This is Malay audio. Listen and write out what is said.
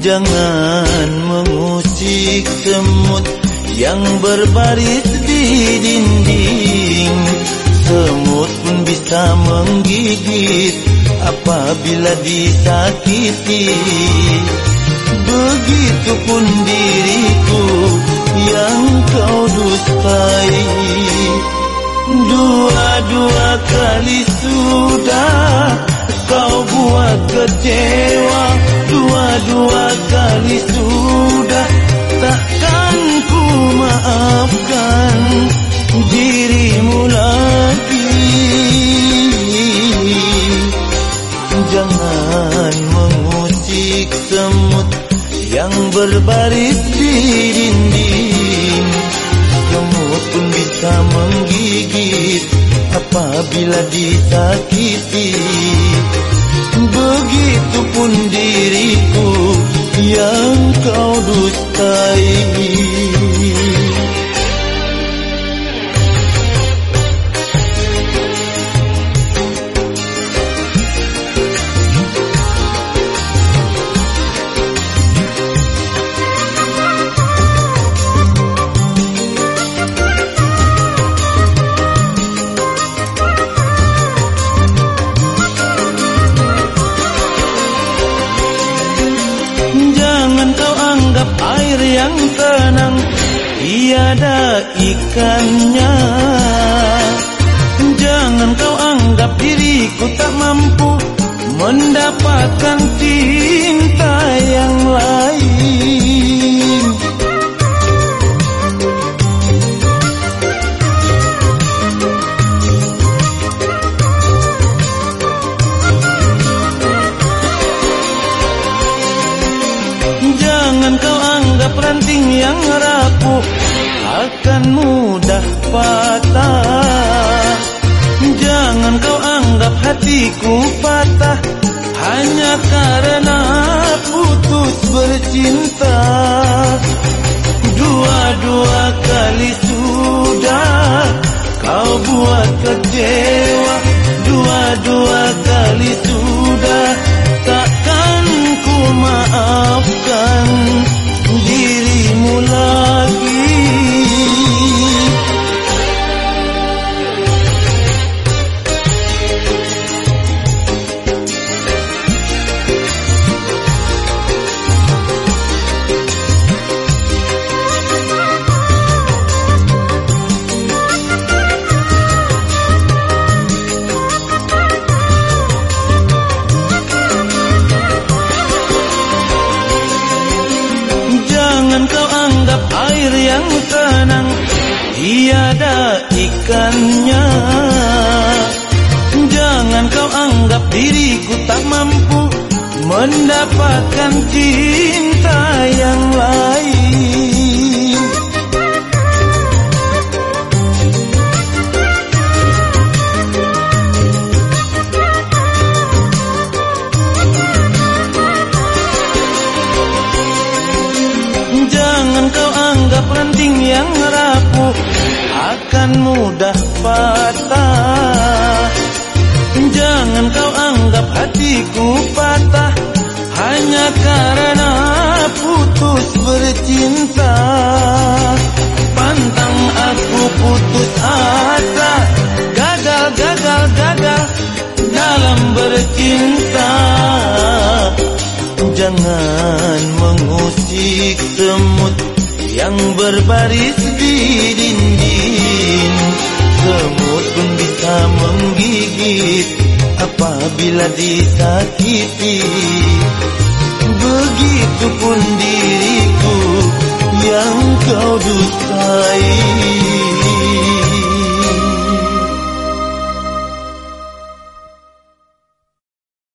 Jangan mengusik semut yang berbaris di dinding. Semut pun bisa menggigit apabila disakiti. Begitupun diriku yang kau dustai. Dua-dua kali sudah kau buat kecewa berbaris di dinding. Semut pun bisa menggigit apabila disakiti. Begitupun yang tenang Tiada ikannya. Jangan kau anggap diriku tak mampu Mendapatkan cinta yang lain ranting yang rapuh akan mudah patah. Jangan kau anggap hatiku patah hanya karena putus bercinta. Dua-dua kali sudah kau buat kecewa. Dua-dua kali sudah takkan ku maafkan Tiada ikannya. Jangan kau anggap diriku tak mampu Mendapatkan cinta yang lain Jangan kau anggap ranting yang rapuh. Akan mudah patah. Jangan kau anggap hatiku patah. Hanya karena putus bercinta Jangan mengusik semut yang berbaris di dinding. Semut pun bisa menggigit apabila disakiti. Begitupun diriku yang kau dustai